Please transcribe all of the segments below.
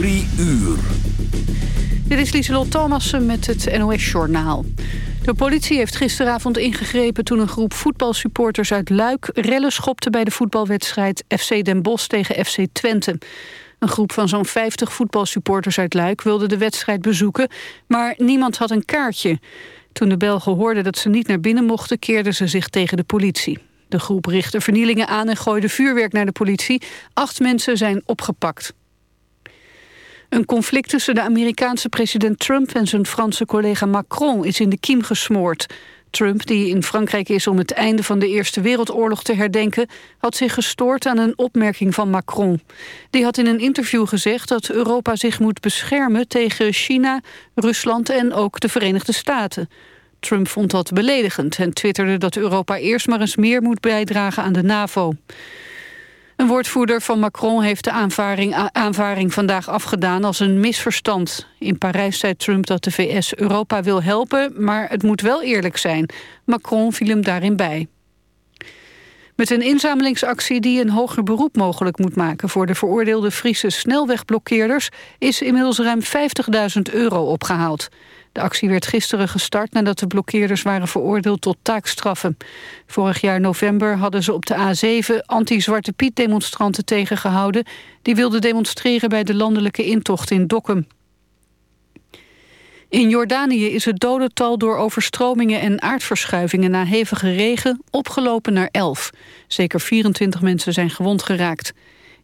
Uur. Dit is Lieselot Thomassen met het NOS-journaal. De politie heeft gisteravond ingegrepen toen een groep voetbalsupporters uit Luik... rellen schopte bij de voetbalwedstrijd FC Den Bosch tegen FC Twente. Een groep van zo'n 50 voetbalsupporters uit Luik wilde de wedstrijd bezoeken... maar niemand had een kaartje. Toen de Belgen hoorden dat ze niet naar binnen mochten... keerden ze zich tegen de politie. De groep richtte vernielingen aan en gooide vuurwerk naar de politie. Acht mensen zijn opgepakt. Een conflict tussen de Amerikaanse president Trump en zijn Franse collega Macron is in de kiem gesmoord. Trump, die in Frankrijk is om het einde van de Eerste Wereldoorlog te herdenken, had zich gestoord aan een opmerking van Macron. Die had in een interview gezegd dat Europa zich moet beschermen tegen China, Rusland en ook de Verenigde Staten. Trump vond dat beledigend en twitterde dat Europa eerst maar eens meer moet bijdragen aan de NAVO. Een woordvoerder van Macron heeft de aanvaring, aanvaring vandaag afgedaan als een misverstand. In Parijs zei Trump dat de VS Europa wil helpen, maar het moet wel eerlijk zijn. Macron viel hem daarin bij. Met een inzamelingsactie die een hoger beroep mogelijk moet maken... voor de veroordeelde Friese snelwegblokkeerders... is inmiddels ruim 50.000 euro opgehaald. De actie werd gisteren gestart nadat de blokkeerders waren veroordeeld tot taakstraffen. Vorig jaar november hadden ze op de A7 anti-Zwarte Piet demonstranten tegengehouden. Die wilden demonstreren bij de landelijke intocht in Dokkum. In Jordanië is het dodental door overstromingen en aardverschuivingen na hevige regen opgelopen naar 11. Zeker 24 mensen zijn gewond geraakt.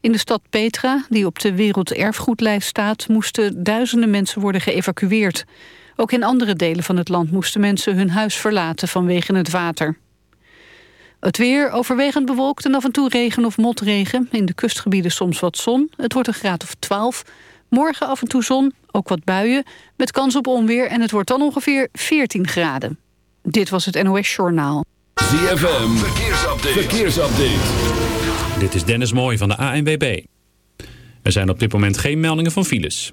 In de stad Petra, die op de werelderfgoedlijst staat, moesten duizenden mensen worden geëvacueerd. Ook in andere delen van het land moesten mensen hun huis verlaten vanwege het water. Het weer overwegend bewolkt en af en toe regen of motregen. In de kustgebieden soms wat zon. Het wordt een graad of 12. Morgen af en toe zon, ook wat buien, met kans op onweer... en het wordt dan ongeveer 14 graden. Dit was het NOS Journaal. ZFM, verkeersupdate. verkeersupdate. Dit is Dennis Mooij van de ANWB. Er zijn op dit moment geen meldingen van files.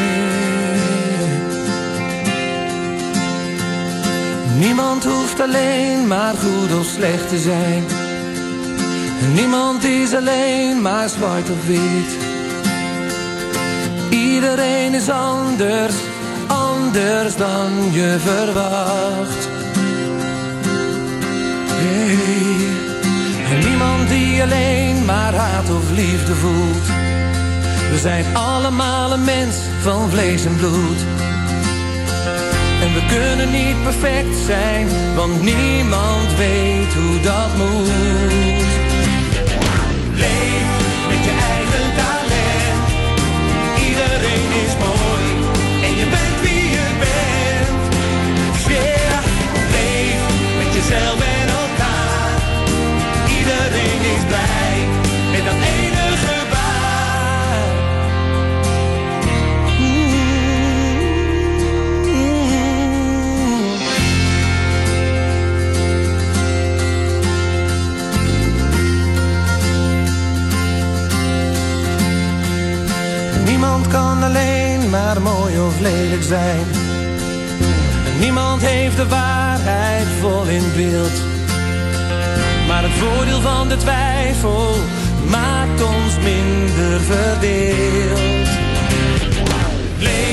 Niemand hoeft alleen maar goed of slecht te zijn. Niemand is alleen maar zwart of wit. Iedereen is anders, anders dan je verwacht. Hey. Niemand die alleen maar haat of liefde voelt. We zijn allemaal een mens van vlees en bloed. We kunnen niet perfect zijn, want niemand weet hoe dat moet. Leef met je eigen talent. Iedereen is mooi en je bent wie je bent. Yeah, leef met jezelf zijn. Niemand heeft de waarheid vol in beeld. Maar het voordeel van de twijfel maakt ons minder verdeeld. Leef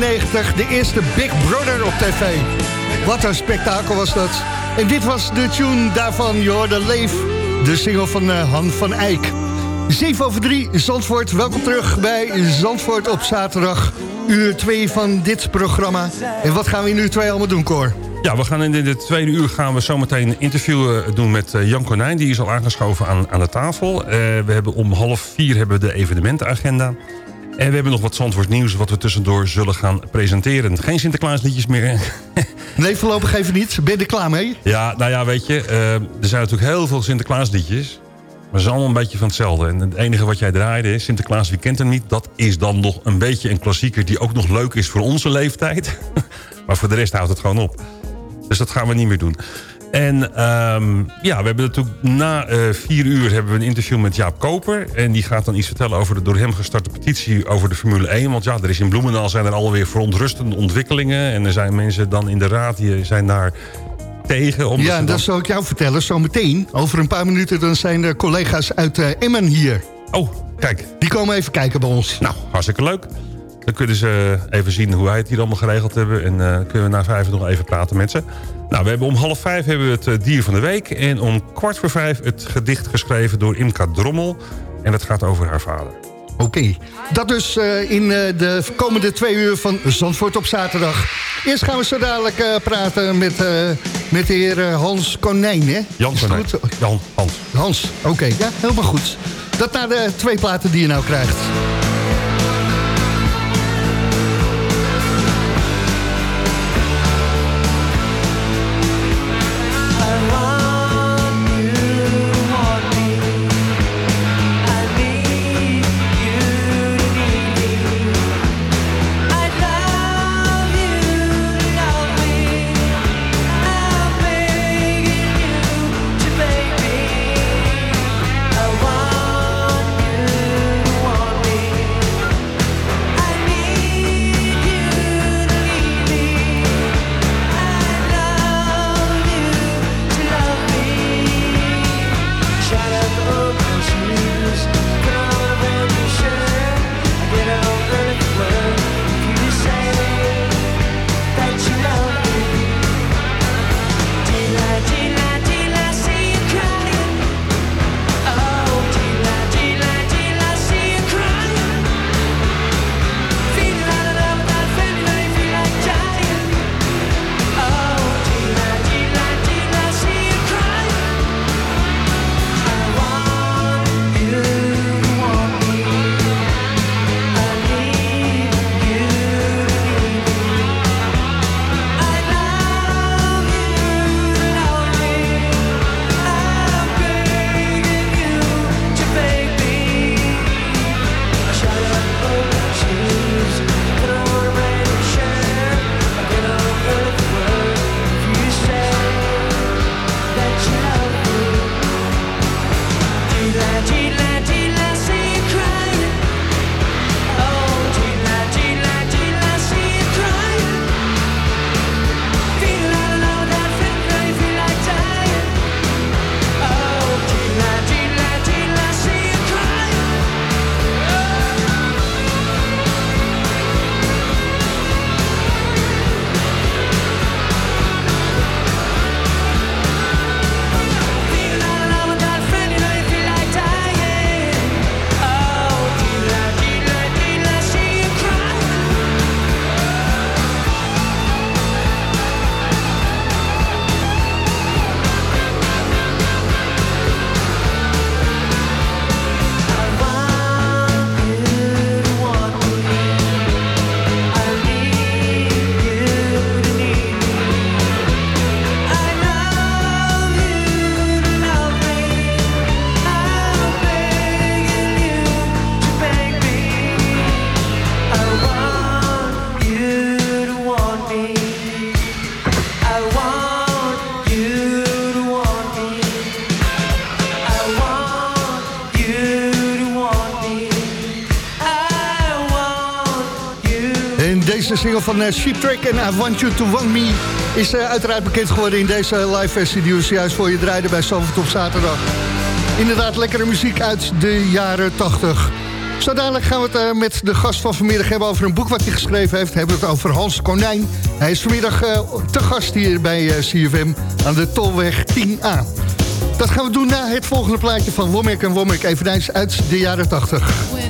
1999 de eerste Big Brother op tv. Wat een spektakel was dat. En dit was de tune daarvan, je Leef, de single van eh, Han van Eyck. 7 over 3, Zandvoort. Welkom terug bij Zandvoort op zaterdag. Uur 2 van dit programma. En wat gaan we in uur 2 allemaal doen, Cor? Ja, we gaan in de tweede uur gaan we zometeen een interview eh, doen met eh, Jan Konijn. Die is al aangeschoven aan, aan de tafel. Eh, we hebben om half vier hebben we de evenementenagenda. En we hebben nog wat Zandvoort nieuws wat we tussendoor zullen gaan presenteren. Geen Sinterklaasliedjes meer. Nee, voorlopig even niet. Ben je er klaar mee? ja, nou ja, weet je. eh, er zijn natuurlijk heel veel Sinterklaasliedjes. Maar ze zijn allemaal een beetje van hetzelfde. En het enige wat jij draaide is Sinterklaas, wie kent hem niet? Dat is dan nog een beetje een klassieker die ook nog leuk is voor onze leeftijd. maar voor de rest houdt het gewoon op. Dus dat gaan we niet meer doen. En ehm, ja, we hebben natuurlijk na eh, vier uur hebben we een interview met Jaap Koper. En die gaat dan iets vertellen over de door hem gestarte petitie over de Formule 1. Want ja, er is in Bloemendaal zijn er alweer verontrustende ontwikkelingen. En er zijn mensen dan in de raad die zijn daar tegen. omdat Ja, en dan- dat zal ik jou vertellen. Zometeen, over een paar minuten, dan zijn de collega's uit eh, Emmen hier. Oh, kijk. Die komen even kijken bij ons. Nou, hartstikke leuk. Dan kunnen ze even zien hoe wij het hier allemaal geregeld hebben. En eh, kunnen we na vijf nog even praten met ze. Nou, we hebben om half vijf hebben we het eh, dier van de week. En om kwart voor vijf het gedicht geschreven door Imka Drommel. En dat gaat over haar vader. Oké, dat dus eh, in eh, de komende twee uur van Zandvoort op zaterdag. Eerst gaan we zo dadelijk eh, praten met, eh, met de heer eh, Hans Konijn, hè? Jan Konijn. goed? Jan, Hans. Hans, oké, ja, helemaal goed. Dat naar de twee platen die je nou krijgt. Single van uh, Sheep Trick en I Want You To Want Me... is uh, uiteraard bekend geworden in deze live versie... die we juist voor je draaiden bij Zalvert op zaterdag. Inderdaad, lekkere muziek uit de jaren 80. Zo dadelijk gaan we het met de gast van vanmiddag hebben over een boek wat hij geschreven heeft. We hebben het over Hans Konijn. Hij is vanmiddag te gast hier bij CFM aan de Tolweg 10A. Dat gaan we doen na het volgende plaatje van Womack en Womack. Eveneens uit de jaren 80.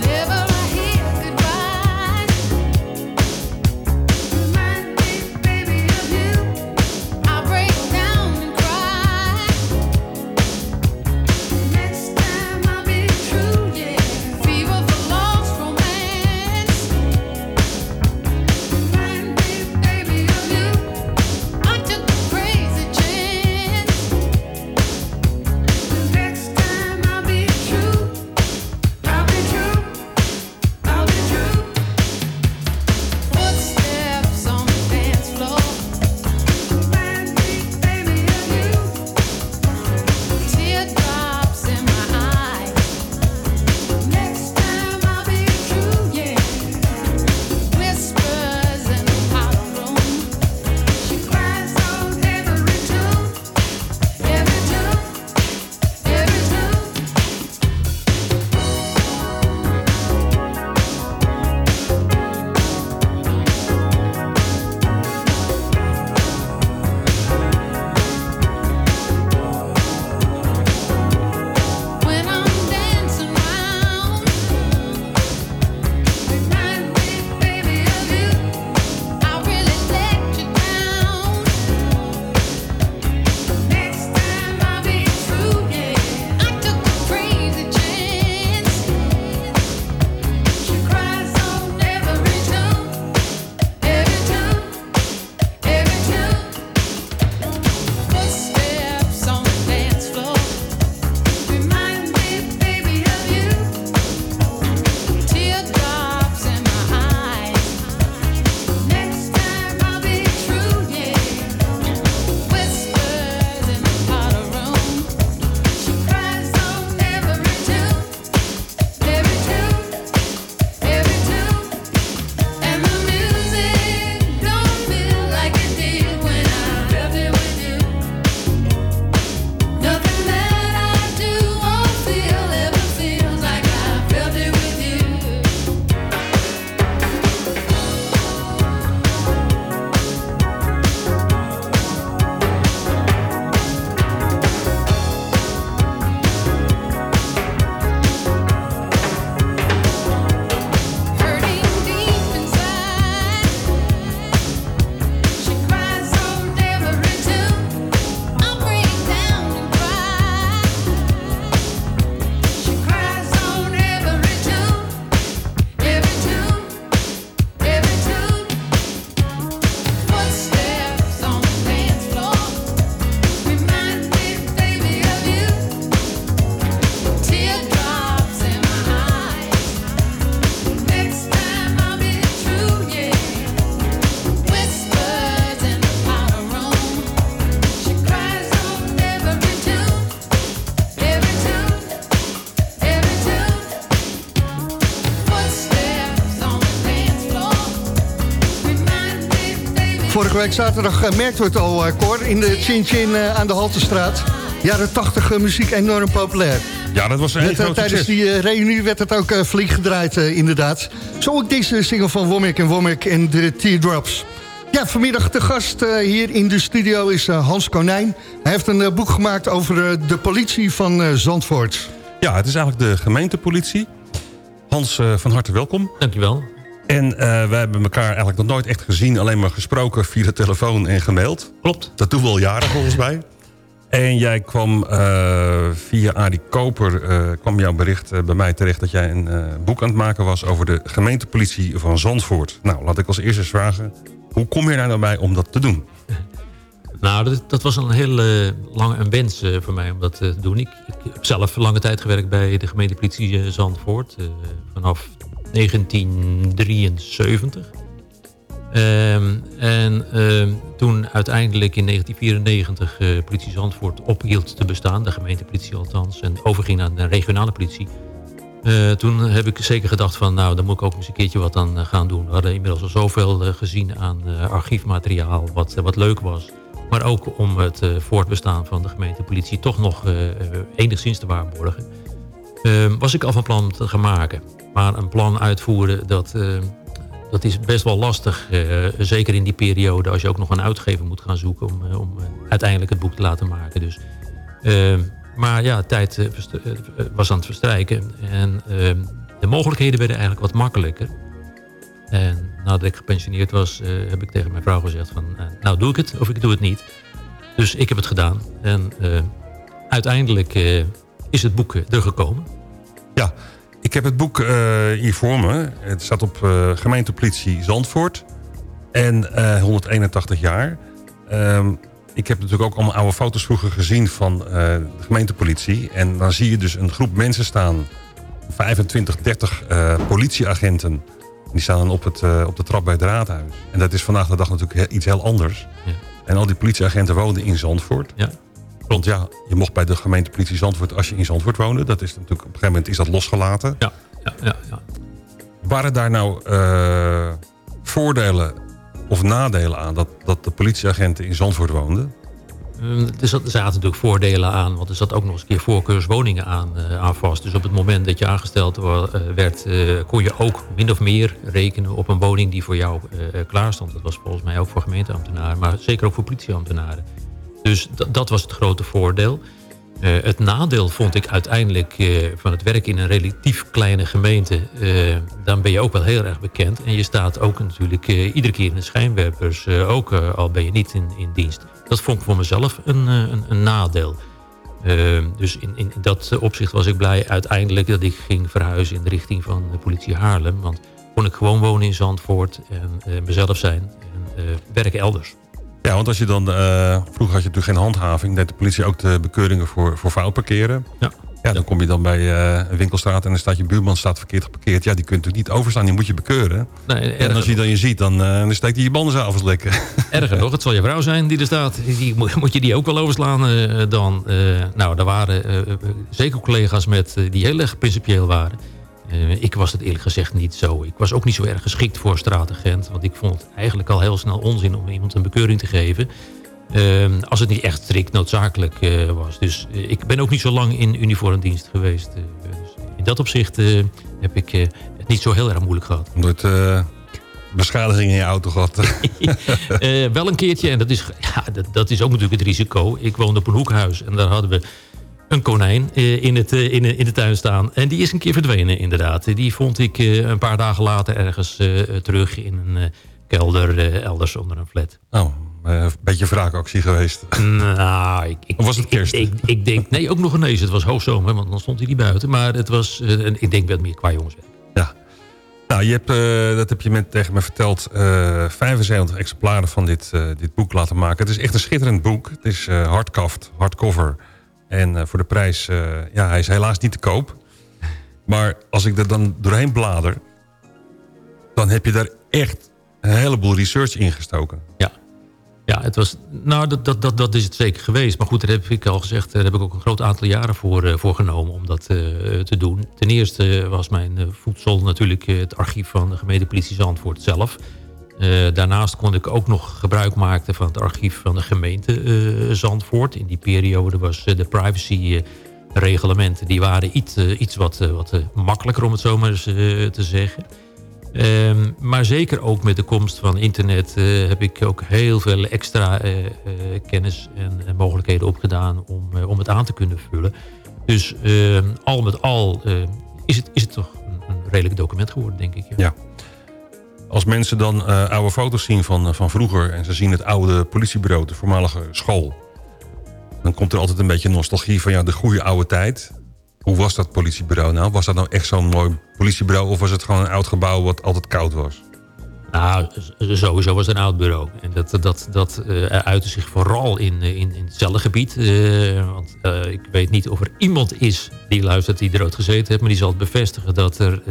Week zaterdag uh, merkten we het al, uh, Cor, in de Chin Chin uh, aan de Haltestraat. Jaren 80 muziek enorm populair. Ja, dat was een Net, groot Tijdens die reunie werd het ook flink gedraaid, inderdaad. Zo ook deze single van Womack en Womack en de Teardrops. Ja, vanmiddag de gast hier in de studio is Hans Konijn. Hij heeft een boek gemaakt over de politie van Zandvoort. Ja, het is eigenlijk de gemeentepolitie. Hans, van harte welkom. Dankjewel. En uh, wij hebben elkaar eigenlijk nog nooit echt gezien... alleen maar gesproken via de telefoon en gemaild. Klopt. Dat doen we al jaren volgens mij. En jij kwam uh, via Adi Koper... Uh, kwam jouw bericht bij mij terecht... dat jij een boek aan het maken was... over de gemeentepolitie van Zandvoort. Nou, laat ik als eerste vragen... hoe kom je daar nou bij om dat te doen? Nou, dat, dat was een hele lange wens voor mij om dat te doen. Ik, ik, heb zelf lange tijd gewerkt bij de gemeentepolitie Zandvoort. vanaf 1973. Um, en uh, toen uiteindelijk in 1994 uh, eh, politie Zandvoort ophield te bestaan, de gemeentepolitie althans, en overging naar de regionale politie. Eh, toen heb ik zeker gedacht van, nou, dan moet ik ook eens een keertje wat aan eh, gaan doen. We hadden inmiddels al zoveel gezien aan archiefmateriaal, wat, wat leuk was. Maar ook om het voortbestaan van de gemeentepolitie toch nog enigszins te waarborgen. was ik al van plan te gaan maken. Maar een plan uitvoeren, dat, dat is best wel lastig. zeker in die periode, als je ook nog een uitgever moet gaan zoeken... om, om uiteindelijk het boek te laten maken. Dus maar ja, tijd eh, eh, was aan het verstrijken. En de mogelijkheden werden eigenlijk wat makkelijker. En nadat ik gepensioneerd was, eh, heb ik tegen mijn vrouw gezegd van... nou, doe ik het of ik doe het niet. Dus ik heb het gedaan. En uiteindelijk is het boek er gekomen. Ja, ik heb het boek hier voor me. Het staat op gemeentepolitie Zandvoort. En 181 jaar. Um, ik heb natuurlijk ook allemaal oude foto's vroeger gezien van de gemeentepolitie. En dan zie je dus een groep mensen staan. 25, 30 uh, politieagenten. Die staan dan op, het, uh, op de trap bij het raadhuis. En dat is vandaag de dag natuurlijk iets heel anders. Ja. En al die politieagenten woonden in Zandvoort. Ja. Want ja, je mocht bij de gemeentepolitie Zandvoort als je in Zandvoort woonde. Dat is natuurlijk, op een gegeven moment is dat losgelaten. Ja, ja, ja. ja. Waren daar nou voordelen of nadelen aan dat, dat de politieagenten in Zandvoort woonden? Mm, er zaten natuurlijk voordelen aan, want er zat ook nog eens een keer voorkeurswoningen aan, uh, aan vast. Dus op het moment dat je aangesteld eh, werd, uh, kon je ook min of meer rekenen op een woning die voor jou klaar stond. Dat was volgens mij ook voor gemeenteambtenaren, maar zeker ook voor politieambtenaren. Dus dat was het grote voordeel. Uh, het nadeel vond ik uiteindelijk uh, van het werk in een relatief kleine gemeente. Uh, dan ben je ook wel heel erg bekend. En je staat ook natuurlijk iedere keer in de schijnwerpers. ook al ben je niet in, in dienst. Dat vond ik voor mezelf een, een, nadeel. dus in, in, dat opzicht was ik blij uiteindelijk dat ik ging verhuizen in de richting van de politie Haarlem. Want kon ik gewoon wonen in Zandvoort en mezelf zijn en werken elders. Ja, want als je dan... Uh, vroeger had je natuurlijk geen handhaving. Deed de politie ook de bekeuringen voor, voor fout parkeren. Ja. Ja, dan kom je dan bij uh, een winkelstraat en dan staat je buurman staat verkeerd geparkeerd. Ja, die kunt natuurlijk niet overstaan, die moet je bekeuren. Nee, en als je dan je ziet, dan, uh, dan steekt hij je banden s'avonds lekker. Erger nog, het zal je vrouw zijn die er staat. Die, moet je die ook wel overslaan uh, dan. nou, er waren zeker collega's met, die heel erg principieel waren. Uh, ik was het eerlijk gezegd niet zo. Ik was ook niet zo erg geschikt voor straatagent. Want ik vond het eigenlijk al heel snel onzin om iemand een bekeuring te geven. Uh, als het niet echt strikt noodzakelijk uh, was. Dus ik ben ook niet zo lang in uniformdienst geweest. dus in dat opzicht heb ik het niet zo heel erg moeilijk gehad. Nooit beschadiging in je auto gehad? wel een keertje. En dat is, ja, dat, dat is ook natuurlijk het risico. Ik woonde op een hoekhuis. En daar hadden we een konijn eh, in, het, eh, in, de, in de tuin staan. En die is een keer verdwenen inderdaad. Die vond ik eh, een paar dagen later ergens terug in een kelder elders onder een flat. Oh, een beetje wraakactie geweest. Nou, ik, ik, of was het kerst? Ik, ik, denk, nee, ook nog een nee. Het was hoogzomer, want dan stond hij niet buiten. Maar het was, ik denk wel meer qua jongens. Ja. Nou, je hebt, dat heb je met, tegen me verteld, 75 exemplaren van dit, dit boek laten maken. Het is echt een schitterend boek. Het is hardcover. En uh, voor de prijs, uh, ja, hij is helaas niet te koop. Maar als ik er dan doorheen blader... dan heb je daar echt een heleboel research in gestoken. Ja, ja het was, nou, dat, dat, dat, is het zeker geweest. Maar goed, daar heb ik al gezegd... daar heb ik ook een groot aantal jaren voor, uh, voor genomen om dat te doen. Ten eerste was mijn voedsel natuurlijk het archief van de gemeentepolitie Zandvoort zelf... Uh, daarnaast kon ik ook nog gebruik maken van het archief van de gemeente uh, Zandvoort. In die periode was uh, de privacyreglementen die waren iets, iets wat, wat makkelijker om het zo maar eens te zeggen. Ehm, maar zeker ook met de komst van internet heb ik ook heel veel extra kennis en, en, mogelijkheden opgedaan om, om het aan te kunnen vullen. Dus ehm, al met al is, het, is het toch een, een redelijk document geworden, denk ik. ja. Als mensen dan uh, oude foto's zien van, uh, van vroeger... en ze zien het oude politiebureau, de voormalige school... dan komt er altijd een beetje nostalgie van ja, de goede oude tijd. Hoe was dat politiebureau nou? Was dat nou echt zo'n mooi politiebureau... of was het gewoon een oud gebouw wat altijd koud was? Nou, sowieso was het een oud bureau. En dat, dat, dat uh, uitte zich vooral in, in, in het cellengebied. Uh, want ik weet niet of er iemand is die luistert die er ooit gezeten heeft. Maar die zal het bevestigen dat er...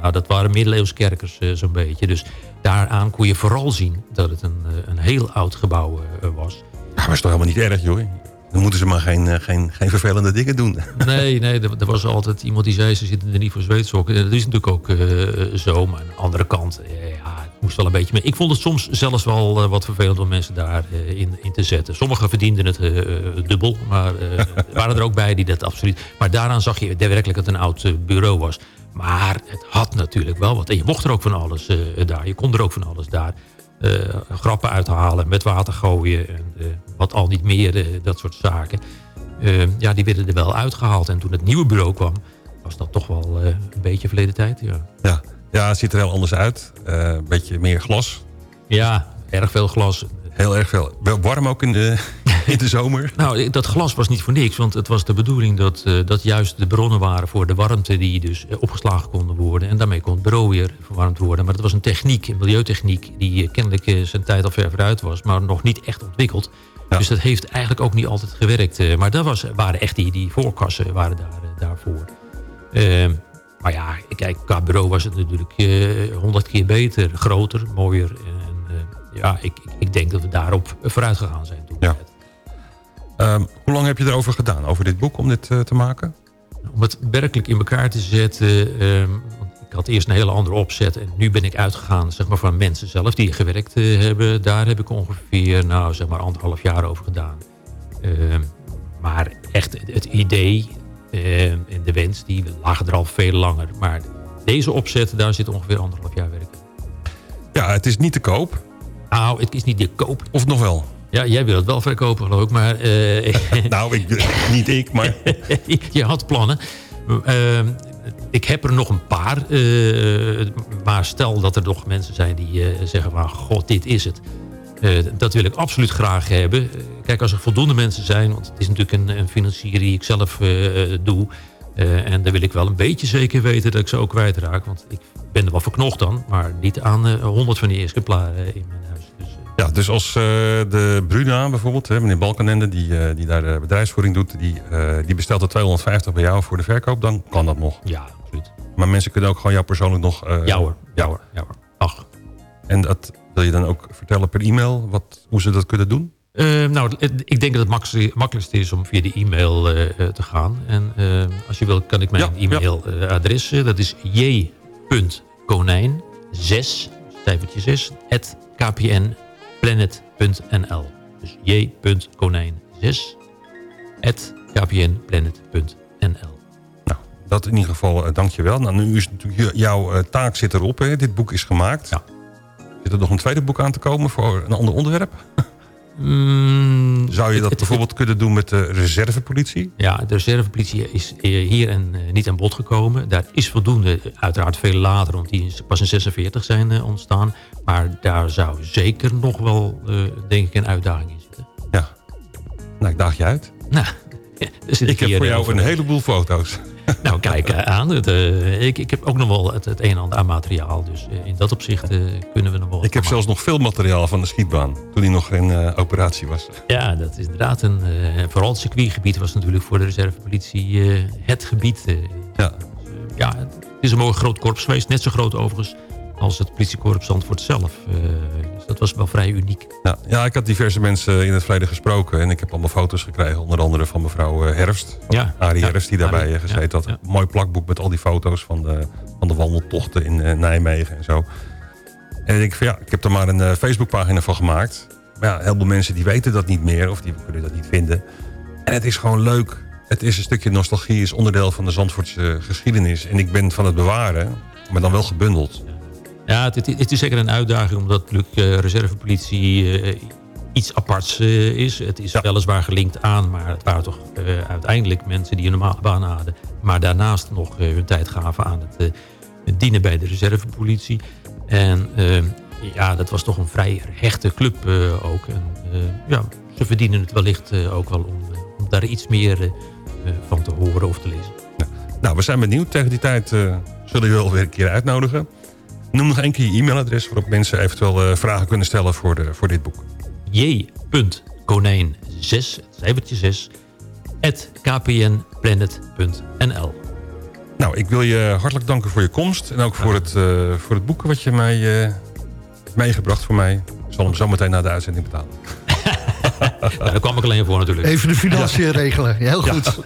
nou, dat waren middeleeuwskerkers zo'n beetje. Dus daaraan kon je vooral zien dat het een, een heel oud gebouw was. Maar was toch helemaal niet erg, joh? Dan moeten ze maar geen, eh, geen, geen vervelende dingen doen. Nee, nee, er, er was altijd iemand die zei... ze zitten er niet voor zweetsokken. En dat is natuurlijk ook eh, zo. Maar aan de andere kant, eh, ja, het moest wel een beetje mee. Ik vond het soms zelfs wel wat vervelend om mensen daarin in, in te zetten. Sommigen verdienden het dubbel. Maar waren er ook bij die dat absoluut... Maar daaraan zag je werkelijk dat het een oud bureau was. Maar het had natuurlijk wel wat. En je mocht er ook van alles daar. Je kon er ook van alles daar. Eh, grappen uithalen, met water gooien. En, eh, wat al niet meer, eh, dat soort zaken. Ja, die werden er wel uitgehaald. En toen het nieuwe bureau kwam, was dat toch wel een beetje verleden tijd. Ja, Ja, ja het ziet er heel anders uit. Een beetje meer glas. ja erg veel glas. Heel erg veel. Wel warm ook in de, in de zomer. Nou, dat glas was niet voor niks. Want het was de bedoeling dat, eh, dat juist de bronnen waren voor de warmte... die dus eh, opgeslagen konden worden. En daarmee kon het bureau weer verwarmd worden. Maar het was een techniek, een milieutechniek... die eh, kennelijk zijn tijd al ver vooruit was. Maar nog niet echt ontwikkeld. Dus dat heeft eigenlijk ook niet altijd gewerkt. maar dat was, waren echt die, die voorkassen waren daar, daarvoor. Ehm, maar ja, kijk, qua bureau was het natuurlijk honderd keer beter. Groter, mooier. Ja, ik, ik, denk dat we daarop vooruit gegaan zijn toen. Ja. Ehm, hoe lang heb je erover gedaan, over dit boek, om dit eh, te maken? Om het werkelijk in elkaar te zetten. ehm, ik had eerst een hele andere opzet. En nu ben ik uitgegaan zeg maar, van mensen zelf die gewerkt eh, hebben. Daar heb ik ongeveer nou, zeg maar anderhalf jaar over gedaan. Ehm, maar echt het, idee en de wens, die lagen er al veel langer. Maar deze opzet, daar zit ongeveer anderhalf jaar werk in. Ja, het is niet te koop. Nou, het is niet te koop. Of nog wel? Ja, jij wil het wel verkopen geloof ik, maar... eh, nou, ik, niet ik, maar... je had plannen. Ehm, ik heb er nog een paar. eh, maar stel dat er nog mensen zijn die eh, zeggen van... God, dit is het. Eh, dat wil ik absoluut graag hebben. Eh, kijk, als er voldoende mensen zijn... want het is natuurlijk een, een financier die ik zelf eh, doe... eh, en dan wil ik wel een beetje zeker weten dat ik ze ook kwijtraak. Want ik ben er wel verknocht dan... maar niet aan eh, honderd van die exemplaren in huis. Dus, Ja, dus als eh, de Bruna bijvoorbeeld, hè, meneer Balkenende... die, eh, die daar de bedrijfsvoering doet... Die, eh, die bestelt er 250 bij jou voor de verkoop... dan kan dat nog. ja, absoluut. Maar mensen kunnen ook gewoon jou persoonlijk nog... eh, Ja hoor, ja hoor, ja hoor. Ach. En dat wil je dan ook vertellen per e-mail... Wat, hoe ze dat kunnen doen? Eh, nou, ik denk dat het makkelijkste makkelijkste is om via de e-mail eh, eh, te gaan. En eh, als je wil, kan ik mijn Ja, e-mailadres. eh, dat is j.konijn, 6, cijfertje 6, at kpnplanet.nl. Dus j.konijn, 6, at kpnplanet.nl. Nou, dat in ieder geval, eh, dank je wel. Nou, nu is natuurlijk jouw eh, taak zit erop. Hè. Dit boek is gemaakt. Ja. Zit er nog een tweede boek aan te komen voor een ander onderwerp? Mm, Zou je het- dat het- bijvoorbeeld kunnen doen met de reservepolitie? Ja, de reservepolitie is hier en, eh, niet aan bod gekomen. Daar is voldoende, uiteraard veel later, want die pas in 46 zijn eh, ontstaan. Maar daar zou zeker nog wel, eh, denk ik, een uitdaging in zitten. Ja. Nou, ik daag je uit. Nou, zit Ik heb voor jou over- een heleboel foto's. Nou, kijk eh, aan. Het, eh, ik, ik heb ook nog wel het, het een en ander aan materiaal. Dus eh, in dat opzicht kunnen we nog wel... Ik heb zelfs nog veel materiaal van de schietbaan. Toen hij nog in eh, operatie was. Ja, dat is inderdaad een... vooral het circuitgebied was natuurlijk voor de reservepolitie het gebied. Ja. ja, het is een mooi groot korps geweest. Net zo groot overigens als het politiekorps Zandvoort zelf. Dat was wel vrij uniek. Ja, ja, ik had diverse mensen in het verleden gesproken. En ik heb allemaal foto's gekregen. Onder andere van mevrouw eh, Herfst. Ja, Arie ja, Herfst, die daarbij Arie, eh, gezeten had. Een mooi plakboek met al die foto's van de, van de wandeltochten in eh, Nijmegen en zo. En ik denk van ja, ik heb er maar een Facebookpagina van gemaakt. Maar ja, heel veel mensen die weten dat niet meer. Of die kunnen dat niet vinden. En het is gewoon leuk. Het is een stukje nostalgie. is onderdeel van de Zandvoortse geschiedenis. En ik ben van het bewaren. Maar dan wel gebundeld. Ja, het, het- het is zeker een uitdaging omdat natuurlijk eh, reservepolitie eh, iets aparts eh, is. Het is weliswaar gelinkt aan, maar het waren toch uiteindelijk mensen die een normale baan hadden. Maar daarnaast nog hun tijd gaven aan het, dienen bij de reservepolitie. En ja, dat was toch een vrij hechte club ook. En ja, ze verdienen het wellicht ook wel om, om daar iets meer van te horen of te lezen. Nou, we zijn benieuwd. Tegen die tijd zullen we je wel weer een keer uitnodigen. Noem nog één keer je e-mailadres... waarop mensen eventueel eh, vragen kunnen stellen voor, de, voor dit boek. j.konijn 6, cijfertje 6, at kpnplanet.nl. Nou, ik wil je hartelijk danken voor je komst. En ook voor het, eh, voor het boek wat je mij eh, hebt meegebracht voor mij. Ik zal hem zo meteen na de uitzending betalen. Ja, daar kwam ik alleen voor natuurlijk. Even de financiën regelen. Heel goed.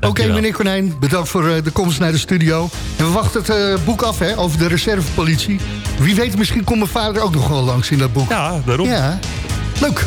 Oké, meneer Konijn, bedankt voor eh, de komst naar de studio. En we wachten het eh, boek af hè, over de reservepolitie. Wie weet, misschien komt mijn vader ook nog wel langs in dat boek. Ja, daarom. Ja, leuk.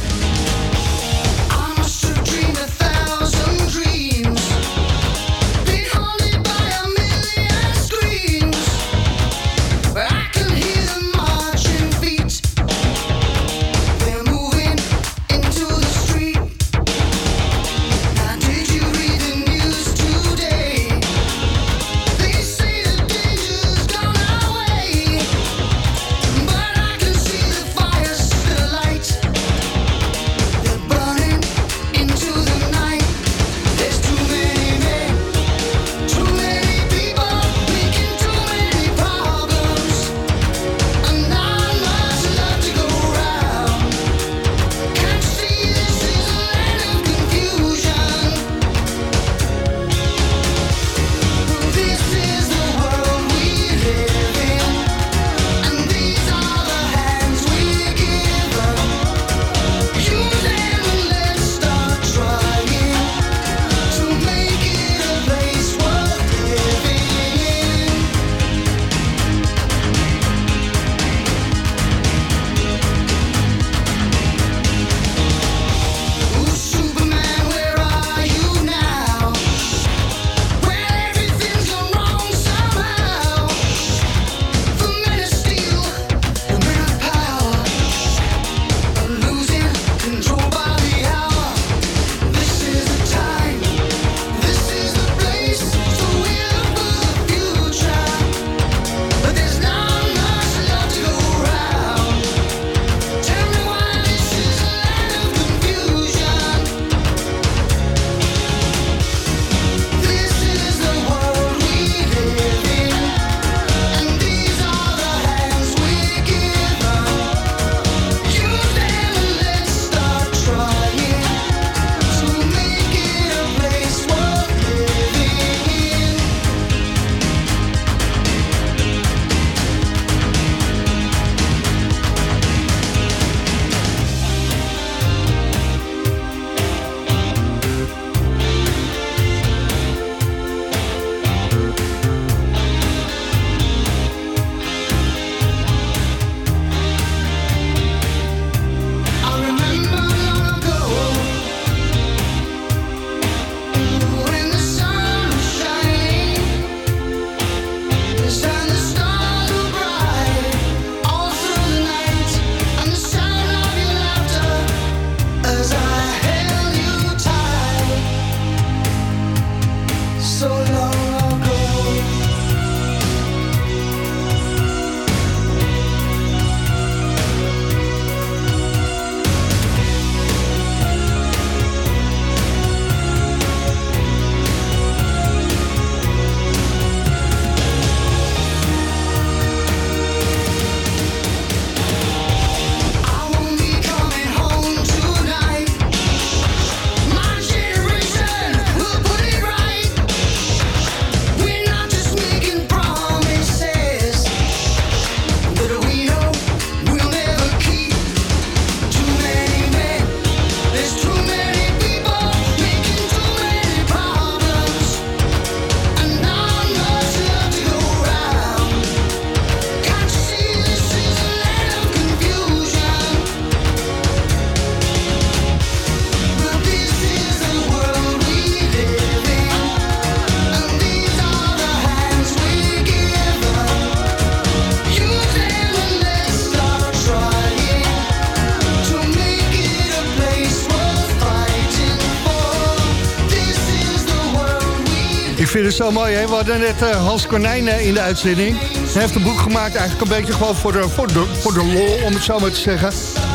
Vind het zo mooi, hè? We hadden net eh, Hans Konijn eh, in de uitzending. Hij heeft een boek gemaakt eigenlijk een beetje gewoon voor de, voor de, voor de lol, om het zo maar te zeggen.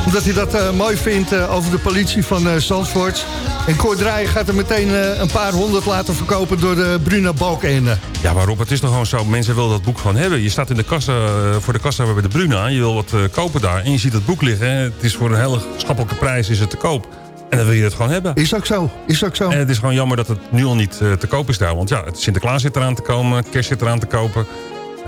Omdat hij dat eh, mooi vindt over de politie van Zandvoort. En Cor gaat er meteen een paar honderd laten verkopen door de Bruna Balkenende. Ja, waarop het is nog gewoon zo. Mensen willen dat boek gewoon hebben. Je staat in de kassa, voor de kassa bij de Bruna. Je wil wat kopen daar. En je ziet het boek liggen. Het is voor een hele schappelijke prijs is het te koop. En dan wil je het gewoon hebben. Is ook zo, is ook zo. En het is gewoon jammer dat het nu al niet eh, te koop is daar. Want ja, het Sinterklaas zit eraan te komen. Kerst zit eraan te kopen.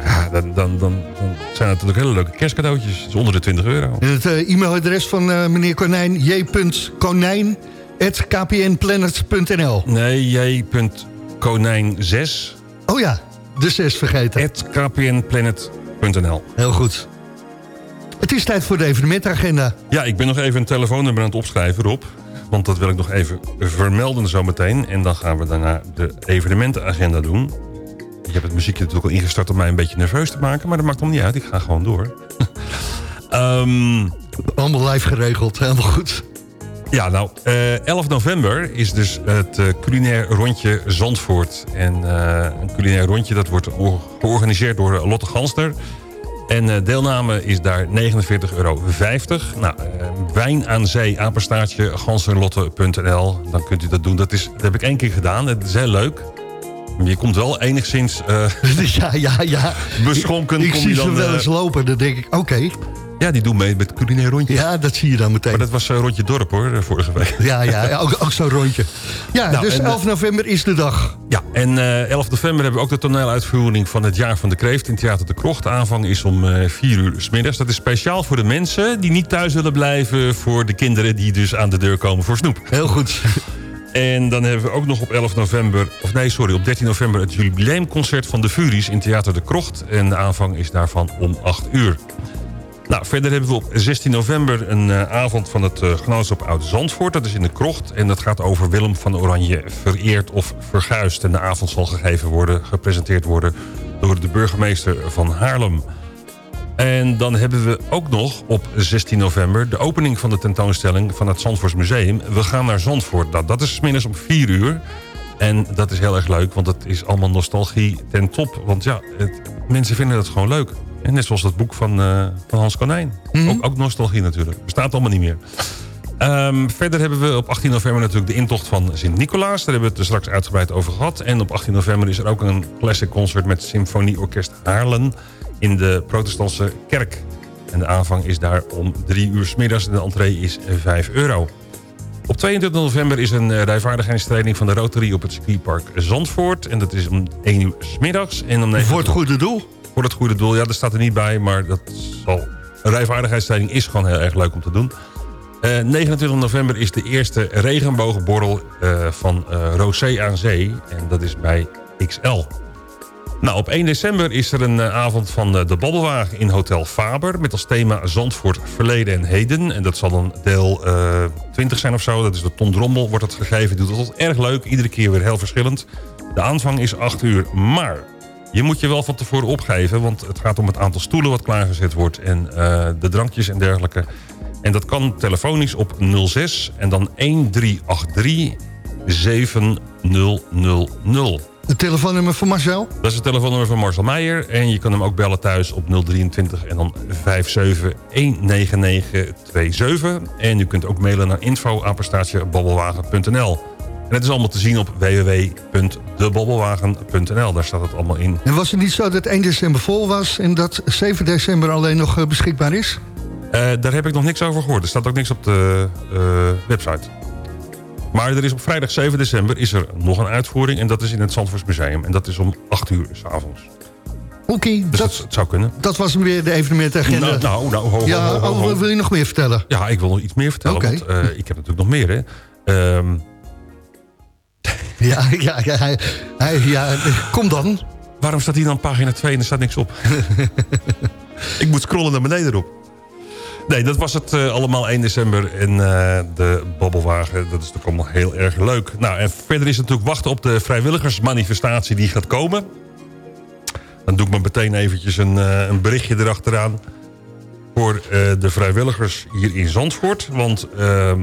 Ja, dan, dan, dan, dan zijn het natuurlijk hele leuke kerstcadeautjes. Het is onder de 20 euro. Het eh, e-mailadres van eh, meneer Konijn, j.konijn.kpnplanet.nl Nee, j.konijn6 Oh ja, de 6 vergeten. at kpnplanet.nl Heel goed. Het is tijd voor de evenementagenda. Ja, ik ben nog even een telefoonnummer aan het opschrijven, Rob. Want dat wil ik nog even vermelden zometeen. En dan gaan we daarna de evenementenagenda doen. Je hebt het muziekje natuurlijk al ingestart om mij een beetje nerveus te maken. Maar dat maakt allemaal niet uit, ik ga gewoon door. Ehm, Allemaal live geregeld, helemaal goed. ja, nou, eh 11 november is dus het eh, culinair rondje Zandvoort. En eh, een culinair rondje dat wordt or- georganiseerd door Lotte Gansner. En eh, deelname is daar 49,50 euro. Nou, eh, wijn aan zee, apenstaartje, gansnerlotte.nl. Dan kunt u dat doen. Dat, is, dat heb ik één keer gedaan. Het is heel leuk. Je komt wel enigszins eh, ja, ja, ja. beschonken. Ik kom zie je ze wel eens lopen, dan denk ik, oké. Ja, die doen mee met het culinair rondje. Ja, dat zie je dan meteen. Maar dat was uh, Rondje Dorp hoor, eh, vorige week. Ja, ja, ja, ook, ook zo'n rondje. Ja, Nou, dus en, 11 november is de dag. Ja, en eh 11 november hebben we ook de toneeluitvoering van het Jaar van de Kreeft in Theater de Krocht. De aanvang is om eh 4 uur 's middags. Dat is speciaal voor de mensen die niet thuis willen blijven. Voor de kinderen die dus aan de deur komen voor snoep. Heel goed. En dan hebben we ook nog op 11 november, of nee, sorry, op 13 november het jubileumconcert van de Furies in Theater de Krocht. En de aanvang is daarvan om 8 uur. Nou, verder hebben we op 16 november een eh, avond van het uh, Genootschap Oud Zandvoort. Dat is in de Krocht. En dat gaat over Willem van Oranje vereerd of verguisd. En de avond zal gegeven worden, gepresenteerd worden door de burgemeester van Haarlem. En dan hebben we ook nog op 16 november de opening van de tentoonstelling van het Zandvoorts Museum. We gaan naar Zandvoort. Nou, dat is minstens om 4 uur. En dat is heel erg leuk, want het is allemaal nostalgie ten top. Want ja, het, mensen vinden het gewoon leuk. En net zoals dat boek van, uh, van Hans Konijn. ook, ook nostalgie natuurlijk. Bestaat allemaal niet meer. Um, verder hebben we op 18 november natuurlijk de intocht van Sint-Nicolaas. Daar hebben we het er straks uitgebreid over gehad. En op 18 november is er ook een classic concert met Symfonieorkest Haarlen in de protestantse kerk. En de aanvang is daar om drie uur s middags en de entree is 5 euro. Op 22 november is een uh, rijvaardigheidstraining van de Rotary op het circuitpark Zandvoort. En dat is om 1 uur s middags. En om voor het goede doel? Voor het goede doel, ja, dat staat er niet bij. Maar dat zal... een rijvaardigheidstraining is gewoon heel erg leuk om te doen. Uh, 29 november is de eerste regenboogborrel uh, van uh, Rosé aan Zee. En dat is bij XL. Nou, op 1 december is er een uh, avond van uh, de Babbelwagen in Hotel Faber... met als thema Zandvoort Verleden en Heden. En dat zal dan deel uh, 20 zijn of zo. Dat is de Ton Drommel, wordt dat gegeven. Doet dat erg leuk, iedere keer weer heel verschillend. De aanvang is 8 uur, maar je moet je wel van tevoren opgeven... want het gaat om het aantal stoelen wat klaargezet wordt... en de drankjes en dergelijke. En dat kan telefonisch op 06 en dan 1383 7000. Het telefoonnummer van Marcel? Dat is het telefoonnummer van Marcel Meijer. En je kan hem ook bellen thuis op 023 en dan 5719927. En u kunt ook mailen naar info-babbelwagen.nl. En het is allemaal te zien op www.debobbelwagen.nl. Daar staat het allemaal in. En was het niet zo dat 1 december vol was... en dat 7 december alleen nog beschikbaar is? Uh, daar heb ik nog niks over gehoord. Er staat ook niks op de uh, website. Maar er is op vrijdag 7 december is er nog een uitvoering... en dat is in het Zandvoors Museum. En dat is om 8 uur s'avonds. Oké, okay, dus dat, dat, zou kunnen. Dat was hem weer, de evenementagenda. Nou, nou, nou ho, ho, ja, ho, ho, ho. Oh, wil je nog meer vertellen? Ja, ik wil nog iets meer vertellen. Okay. Want uh, ik heb natuurlijk nog meer, hè. Um... Ja, ja, ja, hij, hij, ja, kom dan. Waarom staat hier dan pagina 2 en er staat niks op? ik moet scrollen naar beneden erop. Nee, dat was het uh, allemaal 1 december. En uh, de babbelwagen, dat is natuurlijk allemaal heel erg leuk. Nou, en verder is natuurlijk wachten op de vrijwilligersmanifestatie die gaat komen. Dan doe ik maar meteen eventjes een, uh, een berichtje erachteraan. Voor de vrijwilligers hier in Zandvoort. Want ehm,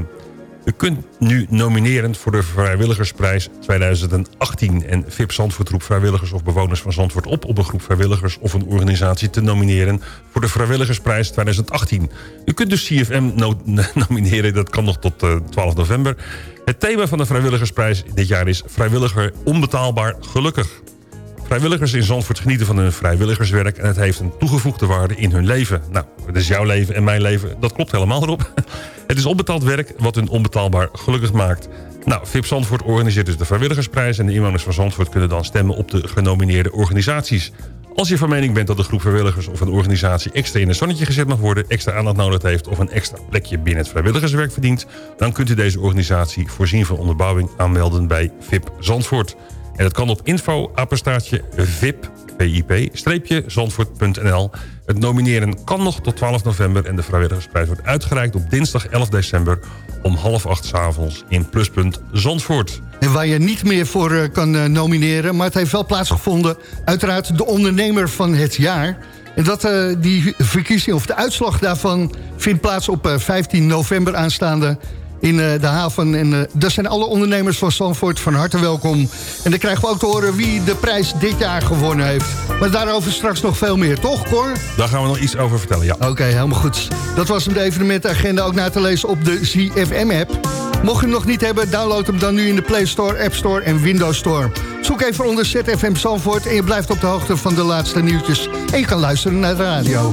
u kunt nu nomineren voor de Vrijwilligersprijs 2018. En VIP Zandvoort roept vrijwilligers of bewoners van Zandvoort op... op een groep vrijwilligers of een organisatie te nomineren... voor de Vrijwilligersprijs 2018. U kunt dus CFM no nomineren, dat kan nog tot uh, 12 november. Het thema van de Vrijwilligersprijs dit jaar is... vrijwilliger onbetaalbaar gelukkig. Vrijwilligers in Zandvoort genieten van hun vrijwilligerswerk... en het heeft een toegevoegde waarde in hun leven. Nou, dat is jouw leven en mijn leven. Dat klopt helemaal erop. Het is onbetaald werk wat hun onbetaalbaar gelukkig maakt. Nou, VIP Zandvoort organiseert dus de vrijwilligersprijs... en de inwoners van Zandvoort kunnen dan stemmen op de genomineerde organisaties. Als je van mening bent dat een groep vrijwilligers of een organisatie extra in het zonnetje gezet mag worden, extra aandacht nodig heeft of een extra plekje binnen het vrijwilligerswerk verdient, dan kunt u deze organisatie voorzien van onderbouwing aanmelden bij VIP Zandvoort. En dat kan op info apenstaartje VIP, zandvoort.nl. Het nomineren kan nog tot 12 november en de vrijwilligersprijs wordt uitgereikt op dinsdag 11 december om half acht s avonds in Pluspunt Zandvoort. En waar je niet meer voor uh, kan uh, nomineren, maar het heeft wel plaatsgevonden... uiteraard de ondernemer van het jaar. En dat, uh, die verkiezing, of de uitslag daarvan, vindt plaats op 15 november aanstaande in uh, de haven. En uh, daar zijn alle ondernemers van Zandvoort van harte welkom. En dan krijgen we ook te horen wie de prijs dit jaar gewonnen heeft. Maar daarover straks nog veel meer, toch Cor? Daar gaan we nog iets over vertellen, ja. Oké, okay, helemaal goed. Dat was hem de evenementagenda ook na te lezen op de ZFM-app. Mocht je hem nog niet hebben, download hem dan nu in de Play Store, App Store en Windows Store. Zoek even onder ZFM Zandvoort en je blijft op de hoogte van de laatste nieuwtjes. En je kan luisteren naar de radio.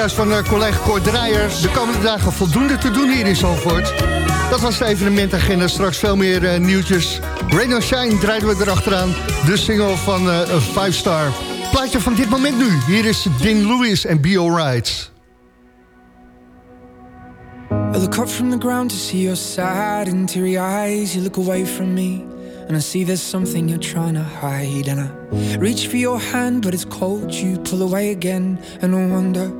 Juist van uh, collega Cor Draaier. De komende dagen voldoende te doen hier in Zandvoort. Dat was de evenementagenda. Straks veel meer uh, nieuwtjes. Rain or Shine draaiden we erachteraan. De single van uh, Five Star. Plaatje van dit moment nu. Hier is Dean Lewis en Be Alright. I look up from the ground to see your sad and teary eyes. You look away from me. And I see there's something you're trying to hide. And I reach for your hand, but it's cold. You pull away again. And I wonder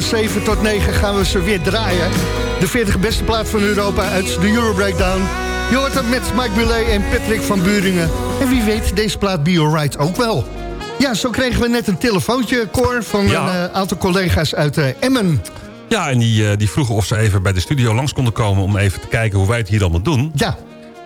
van 7 tot 9 gaan we ze weer draaien. De 40 beste plaat van Europa uit de Euro Breakdown. Je hoort het met Mike Bulet en Patrick van Buringen. En wie weet, deze plaat Be Alright ook wel. Ja, zo kregen we net een telefoontje, Cor, van Ja. een eh, aantal collega's uit eh, Emmen. Ja, en die, eh, die vroegen of ze even bij de studio langs konden komen... om even te kijken hoe wij het hier allemaal doen. Ja.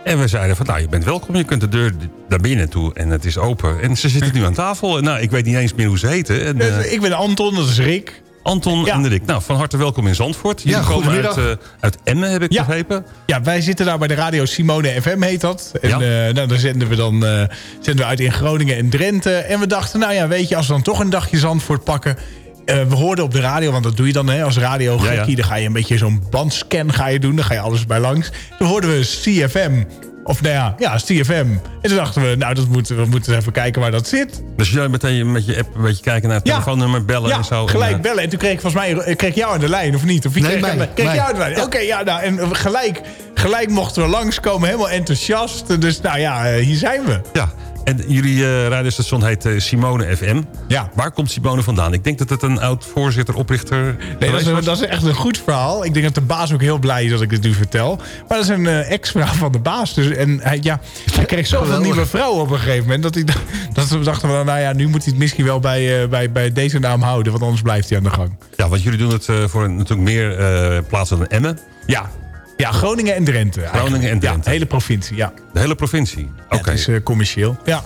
En we zeiden van, nou, je bent welkom. Je kunt de deur naar binnen toe en het is open. En ze zitten nu aan tafel. En nou, ik weet niet eens meer hoe ze heten. En, eh, Ik ben Anton, dat is Rick. Anton en Rick. Nou, van harte welkom in Zandvoort. Jullie komen uit, eh, uit Emmen, heb ik begrepen. Ja, wij zitten daar bij de radio Simone FM heet dat. En eh, nou, dan zenden we dan eh, zenden we uit in Groningen en Drenthe. En we dachten, nou ja, weet je, als we dan toch een dagje Zandvoort pakken. we hoorden op de radio, want dat doe je dan hè, als radio Ja, ja. Dan ga je een beetje zo'n bandscan ga je doen. Dan ga je alles bij langs. Toen hoorden we CFM. Of nou ja, ja, CFM. En toen dachten we, nou, dat moeten, we moeten eens even kijken waar dat zit. Dus jij meteen met je app een beetje kijken naar het Ja. telefoonnummer, bellen Ja, en zo. gelijk En, eh, bellen. En toen kreeg ik volgens mij eh, kreeg ik jou aan de lijn, of niet? Of wie Nee, kreeg, mij, aan de- kreeg mij. jou aan de lijn? Ja. Oké, ja, nou, en we gelijk, gelijk mochten we langskomen, helemaal enthousiast. Dus nou ja, eh, hier zijn we. Ja, en jullie eh, radiostation heet eh, Simone FM. Ja. Waar komt Simone vandaan? Ik denk dat het een oud voorzitter, oprichter Nee, dat is, een- was. dat is echt een goed verhaal. Ik denk dat de baas ook heel blij is dat ik dit nu vertel. Maar dat is een eh, ex-vrouw van de baas. Dus, en hij, ja, hij kreeg zoveel nieuwe vrouwen op een gegeven moment... dat, hij, dat we dachten, van, nou ja, nu moet hij het misschien wel bij, bij, bij deze naam houden... want anders blijft hij aan de gang. Ja, want jullie doen het voor natuurlijk meer plaatsen dan Emmen. Ja, ja Groningen en Drenthe. eigenlijk. Groningen en Drenthe. Ja, de hele provincie, ja. De hele provincie. Oké. Het is eh, commercieel. Ja.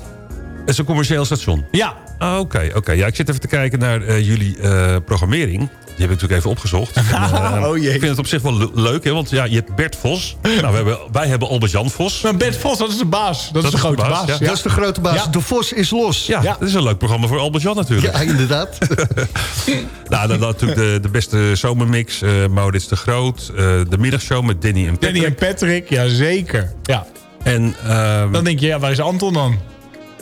Het is een commercieel station. Ja. Ah, Oké, oké. Ja, ik zit even te kijken naar eh, jullie eh, programmering. Die heb ik natuurlijk even opgezocht. En, eh, Oh, jee. Ik vind het op zich wel le- leuk, hè? want ja, je hebt Bert Vos. nou, we hebben, wij hebben Albert-Jan Vos. Maar Bert Vos, dat is de baas. Dat, is de grote baas. ja. Dat is de grote baas. Ja. De Vos is los. Ja, Ja. dat is een leuk programma voor Albert-Jan natuurlijk. Ja, inderdaad. Nou, dan, dan natuurlijk de, de beste zomermix. eh Maurits de Groot. eh, de middagshow met Danny en Patrick. Danny en Patrick, ja zeker. Ja. En ehm, Dan denk je, ja, waar is Anton dan?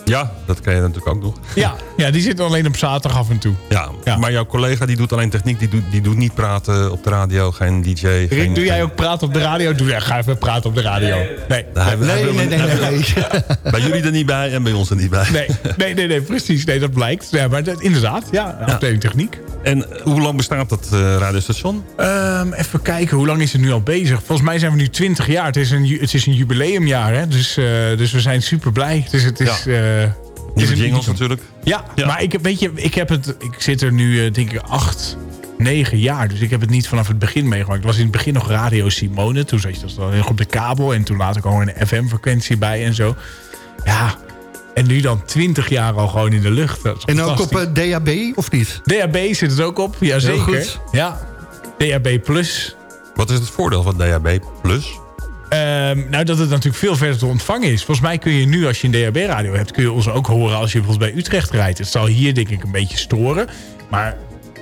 Ja, dat kan je natuurlijk ook nog. Ja, ja die zit alleen op zaterdag af en toe. Ja, Ja. maar jouw collega die doet alleen techniek. Die doet, die doet niet praten op de radio. Geen DJ. geen, doe jij ook praten op de radio? Doe, ja, ga even praten op de radio. Nee. Nee, nee, nee, nee. Bij jullie er niet bij en bij ons er niet bij. Nee, nee, nee, nee, precies. Nee, dat blijkt. Ja, maar dat, inderdaad, ja, afdeling techniek. En hoe lang bestaat dat eh, radiostation? Ehm, even kijken, hoe lang is het nu al bezig? Volgens mij zijn we nu 20 jaar. Het is een, het is een jubileumjaar, hè? Dus, eh, dus we zijn super blij. Dus het is, eh, Nieuwe jingles natuurlijk. Ja, maar ik, heb- weet je, ik, heb het, ik zit er nu eh, denk ik acht, negen jaar. Dus ik heb het niet vanaf het begin meegemaakt. Het was in het begin nog Radio Simone. Toen zat je dan nog op de kabel. En toen later kwam er een FM-frequentie bij en zo. Ja, en nu dan 20 jaar al gewoon in de lucht. Dat is En ook op fantastisch. eh, DAB, of niet? DAB zit het ook op, jazeker. goed. Ja, DAB+. Plus. Wat is het voordeel van DHB Plus? Ehm, nou, dat het natuurlijk veel verder te ontvangen is. Volgens mij kun je nu, als je een DHB-radio hebt... kun je ons ook horen als je bijvoorbeeld bij Utrecht rijdt. Het zal hier denk ik een beetje storen. Maar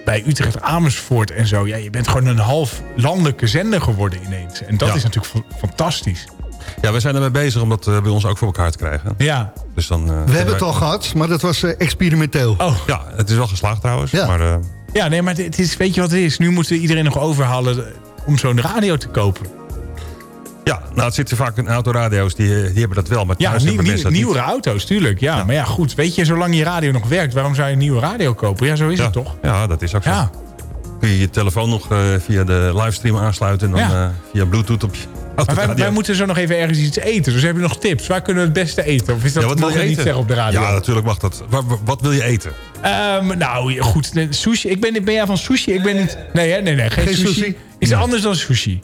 bij Utrecht, Amersfoort en zo... Ja, je bent gewoon een half landelijke zender geworden ineens. En dat Ja. is natuurlijk fa- fantastisch. Ja, we zijn ermee bezig om dat eh, bij ons ook voor elkaar te krijgen. Ja. Dus dan, eh, We hebben het al gehad, maar dat was eh, experimenteel. Oh. Ja, het is wel geslaagd trouwens. Ja. Maar eh, Ja, nee, maar het is, weet je wat het is? Nu moeten we iedereen nog overhalen om zo'n radio te kopen. Ja, nou het zitten vaak in autoradio's, die, die hebben dat wel. Maar Ja, nieuw, hebben niet. nieuwere auto's, tuurlijk. Ja, maar ja, goed. Weet je, zolang je radio nog werkt... waarom zou je een nieuwe radio kopen? Ja, zo is Ja. het toch? Ja, dat is ook zo. Ja. Kun je je telefoon nog eh, via de livestream aansluiten... en dan eh, via bluetooth op je Maar wij, wij moeten zo nog even ergens iets eten. Dus heb je nog tips? Waar kunnen we het beste eten? Of is dat Ja, wat mag je niet zeggen op de radio? Ja, natuurlijk mag dat. Wa- wa- Wat, wil je eten? Ehm, nou, goed. Sushi. Ik ben, ben jij van sushi? Ik ben niet... Nee, hè? nee, nee. Geen, Geen sushi. sushi? Is anders dan sushi.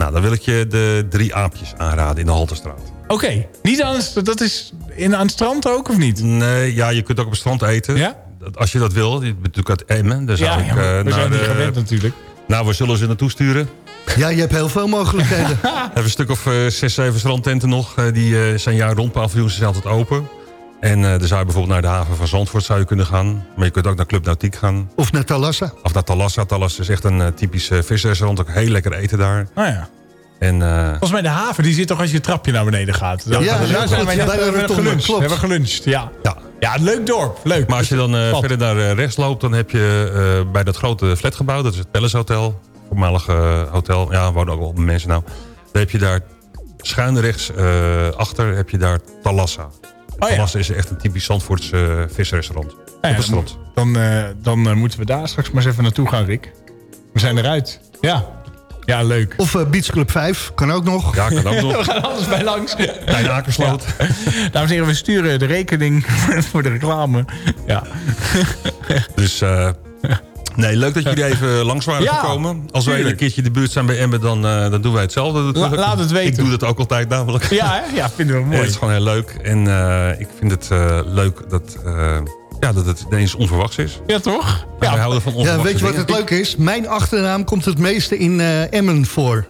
Nou, dan wil ik je de drie aapjes aanraden in de Halterstraat. Oké. Niet aan, het- dat is in, aan het strand ook, of niet? Nee, ja, je kunt ook op het strand eten. Ja? Dat- Als je dat wil. Je bent natuurlijk uit Emmen. Daar zou Ja, ik, ja, eh, we naar zijn niet gewend natuurlijk. Nou, we zullen ze naartoe sturen. Ja, je hebt heel veel mogelijkheden. We hebben een stuk of eh, zes, zeven strandtenten nog. Eh, die eh, zijn jaar rond. Paviljoens zijn altijd open. En eh dan zou je bijvoorbeeld naar de haven van Zandvoort zou je kunnen gaan. Maar je kunt ook naar Club Nautiek gaan. Of naar Talassa. Of naar Talassa. Talassa is echt een eh, typisch uh, visrestaurant. Ook heel lekker eten daar. Nou ja. En, eh, Volgens mij de haven, die zit toch als je het trapje naar beneden gaat. Ja, daar zijn wij net hebben we rotonde, geluncht. klopt. Hebben we geluncht, ja. ja. Ja, leuk dorp. Leuk. Maar als je dan eh, verder naar rechts loopt... dan heb je eh, bij dat grote flatgebouw... dat is het Palace Hotel. Voormalig eh, hotel. Ja, wonen ook wel mensen nou. Dan heb je daar schuin rechts eh, achter... heb je daar Talassa. Ja. Talassa is echt een typisch Zandvoorts eh, visrestaurant. Op ja, het strand. Dan, eh, dan eh, moeten we daar straks maar eens even naartoe gaan, Rick. We zijn eruit. Ja. Ja, leuk. Of eh, Beach Club 5, kan ook nog. Ja, kan ook We nog. gaan alles bij langs. Bij de Akersloot. Ja. Dames en heren, we sturen de rekening voor de reclame. Ja. Dus eh, nee, leuk dat jullie even langs waren Ja, gekomen. Als wij een keertje in de buurt zijn bij Emmen, dan, eh, dan doen wij hetzelfde. natuurlijk. laat het weten. Ik doe dat ook altijd namelijk. Ja, hè? ja, vinden we Ja, mooi. het is gewoon heel leuk. En eh, ik vind het eh, leuk dat, eh, ja, dat het ineens onverwachts is. Ja, toch? Ja, we houden van Ja, onverwachte weet je wat het leuke is? Mijn achternaam komt het meeste in eh, Emmen voor.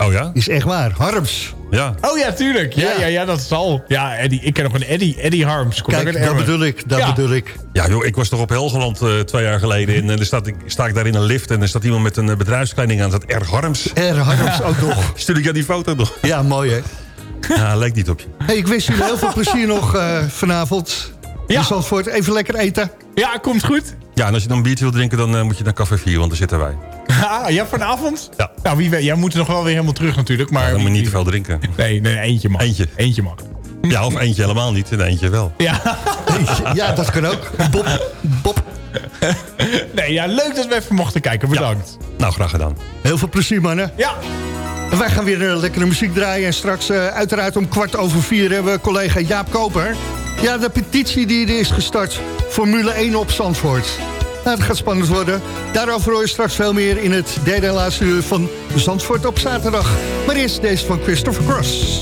Oh ja? Is echt waar. Harms. Ja. Oh ja, tuurlijk. Ja, ja. Ja. Ja, dat zal. Ja, Eddie. Ik ken nog een Eddie. Eddie Harms. Komt Kijk, dat bedoel ik. Dat Ja. bedoel ik. Ja, joh, ik was toch op Helgeland eh, twee jaar geleden. En dan staat, ik, sta ik daar in een lift en er staat iemand met een eh, bedrijfskleding aan. Dat is erg Harms. Er Harms ook nog. Stuur ik jou die foto nog? Ja, mooi hè. Ja, lijkt niet op je. Hey, ik wens jullie heel veel plezier nog eh, vanavond. Ja. In Zandvoort. Even lekker eten. Ja, komt goed. Ja, en als je dan een biertje wil drinken, dan eh, moet je naar Café 4, want daar zitten wij. Ah, ja, vanavond? Ja. Nou, wie weet. Jij moet nog wel weer helemaal terug natuurlijk. Maar Dan moet je niet te veel drinken. Nee, nee, eentje mag. Eentje. Eentje mag. Ja, of eentje helemaal niet en eentje wel. Ja. Ja, dat kan ook. Bob. Bob. Nee, ja, leuk dat we even mochten kijken. Bedankt. Nou, graag gedaan. Heel veel plezier mannen. Ja. En wij gaan weer eh, lekkere muziek draaien. En straks eh, uiteraard om kwart over vier hebben we collega Jaap Koper. Ja, de petitie die er is gestart. Formule 1 op Zandvoort. Nou, het gaat spannend worden. Daarover hoor je straks veel meer in het derde en laatste uur van Zandvoort op zaterdag. Maar eerst deze van Christopher Cross.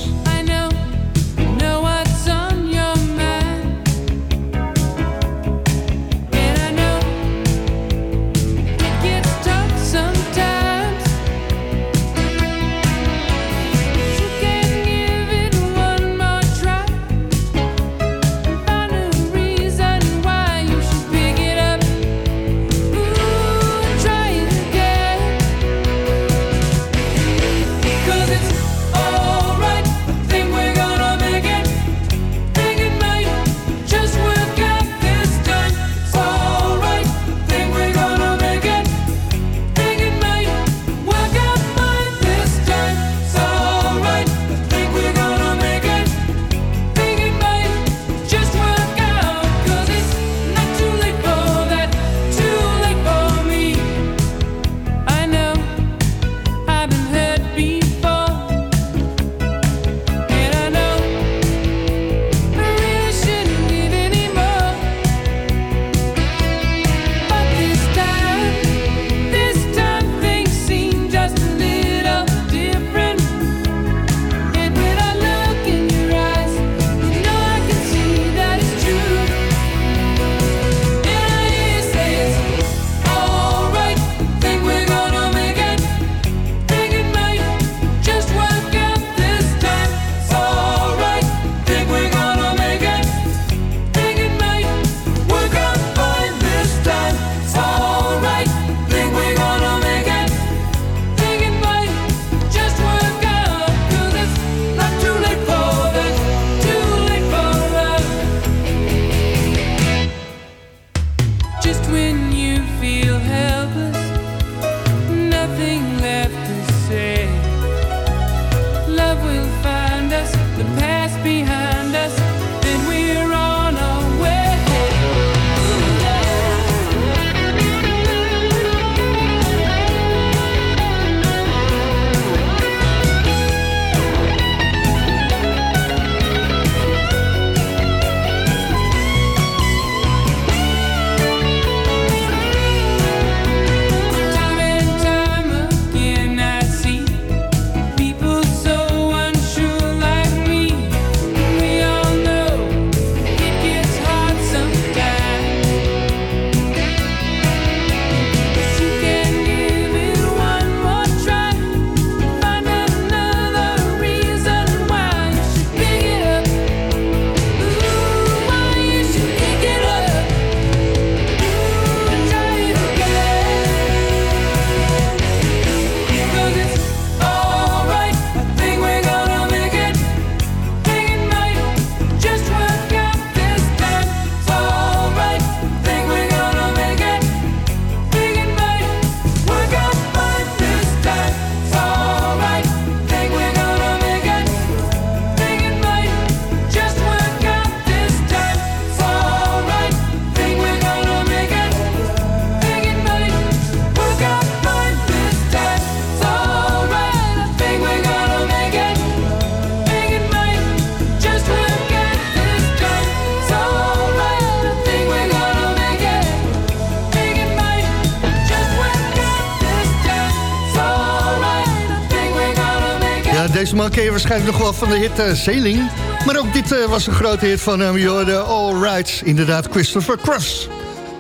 Waarschijnlijk nog wel van de hit uh, Sailing. Maar ook dit uh, was een grote hit van hem. De All Rights, inderdaad, Christopher Cross.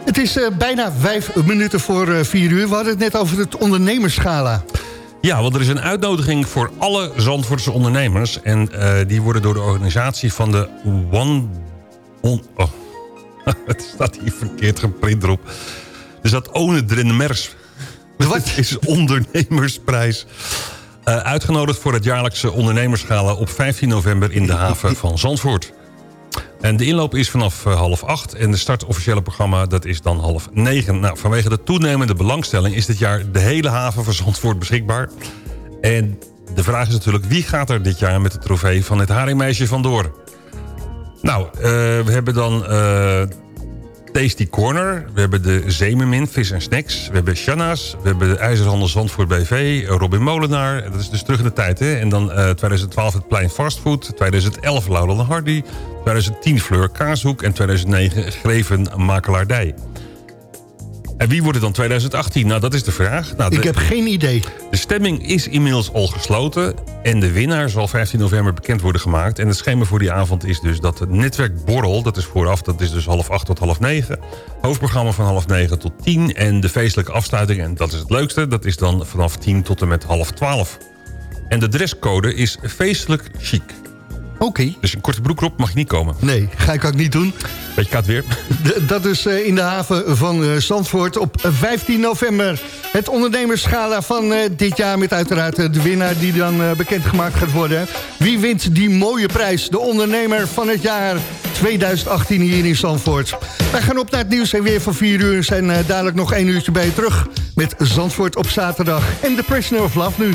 Het is bijna vijf minuten voor vier uur. We hadden het net over het ondernemerschala. Ja, want er is een uitnodiging voor alle Zandvoortse ondernemers. En die worden door de organisatie van de One... On, oh, het staat hier verkeerd geprint erop. Er staat One Drenmers. Wat? is ondernemersprijs. Uh, uitgenodigd voor het jaarlijkse ondernemerschala op 15 november in de haven van Zandvoort. En de inloop is vanaf uh, half acht en de start officiële programma dat is dan half negen. Nou, vanwege de toenemende belangstelling is dit jaar de hele haven van Zandvoort beschikbaar. En de vraag is natuurlijk wie gaat er dit jaar met de trofee van het haringmeisje vandoor? Nou, uh, we hebben dan Tasty Corner. We hebben de Zeemermin, vis en snacks. We hebben Shanna's. We hebben de IJzerhandel Zandvoort BV. Robin Molenaar. Dat is dus terug in de tijd. Hè? En dan uh, 2012 het Plein Fastfood. 2011 Laurel Hardy. 2010 Fleur Kaashoek. En 2009 Greven Makelaardij. En wie wordt het dan 2018? Nou, dat is de vraag. Nou, Ik heb geen idee. De stemming is inmiddels al gesloten. En de winnaar zal 15 november bekend worden gemaakt. En het schema voor die avond is dus dat het netwerk Borrel... dat is vooraf, dat is dus half acht tot half negen. Hoofdprogramma van half negen tot tien. En de feestelijke afsluiting, en dat is het leukste... dat is dan vanaf tien tot en met half twaalf. En de dresscode is feestelijk chic. Oké. Okay. Dus een korte broek op mag je niet komen. Nee, ga ik ook niet doen. Beetje koud weer. Dat is uh, in de haven van uh, Zandvoort op 15 november. Het ondernemerschala van dit jaar met uiteraard de winnaar die dan bekendgemaakt gaat worden. Wie wint die mooie prijs? De ondernemer van het jaar 2018 hier in Zandvoort. Wij gaan op naar het nieuws en weer van 4 uur. zijn dadelijk nog één uurtje bij je terug met Zandvoort op zaterdag. En The Prisoner of Love nu.